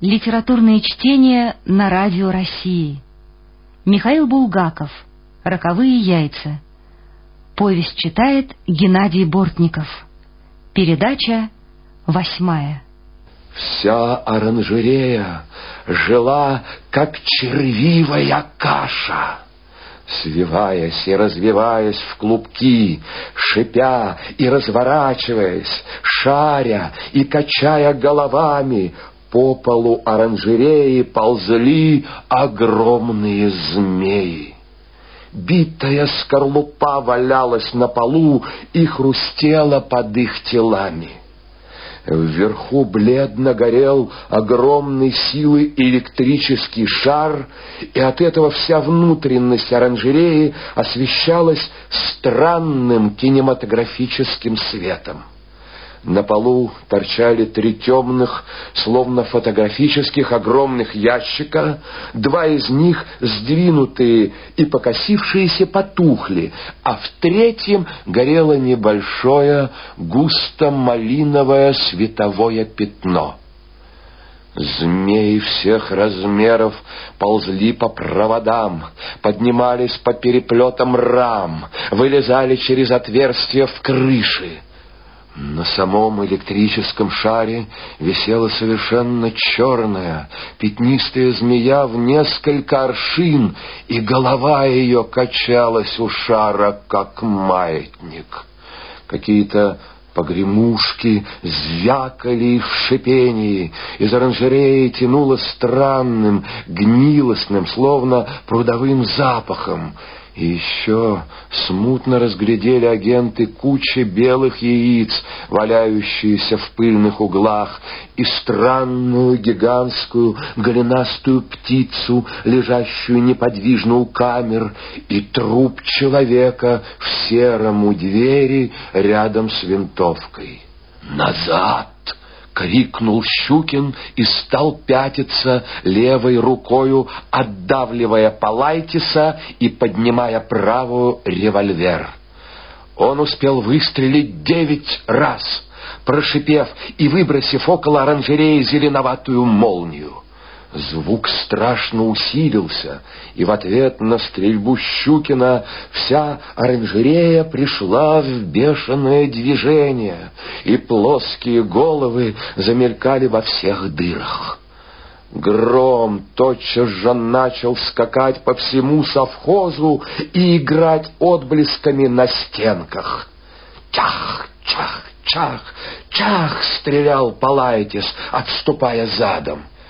Литературные чтения на радио России. Михаил Булгаков. Роковые яйца. Повесть читает Геннадий Бортников. Передача восьмая. Вся оранжерея жила, как червивая каша свиваясь и развиваясь в клубки, шипя и разворачиваясь, шаря и качая головами, по полу оранжереи ползли огромные змеи. Битая скорлупа валялась на полу и хрустела под их телами. Вверху бледно горел огромной силы электрический шар, и от этого вся внутренность оранжереи освещалась странным кинематографическим светом. На полу торчали три темных, словно фотографических огромных ящика, два из них сдвинутые и покосившиеся потухли, а в третьем горело небольшое густо-малиновое световое пятно. Змеи всех размеров ползли по проводам, поднимались по переплетам рам, вылезали через отверстия в крыши. На самом электрическом шаре висела совершенно черная, пятнистая змея в несколько аршин, и голова ее качалась у шара, как маятник. Какие-то погремушки звякали в шипении, из оранжереи тянуло странным, гнилостным, словно прудовым запахом — и еще смутно разглядели агенты кучи белых яиц, валяющиеся в пыльных углах, и странную гигантскую голенастую птицу, лежащую неподвижно у камер, и труп человека в сером у двери рядом с винтовкой. «Назад!» Крикнул Щукин и стал пятиться левой рукою, отдавливая Палайтиса и поднимая правую револьвер. Он успел выстрелить девять раз, прошипев и выбросив около оранжереи зеленоватую молнию. Звук страшно усилился, и в ответ на стрельбу Щукина вся оранжерея пришла в бешеное движение, и плоские головы замелькали во всех дырах. Гром тотчас же начал скакать по всему совхозу и играть отблесками на стенках. Чах, чах, чах, чах, стрелял Палайтис, отступая задом.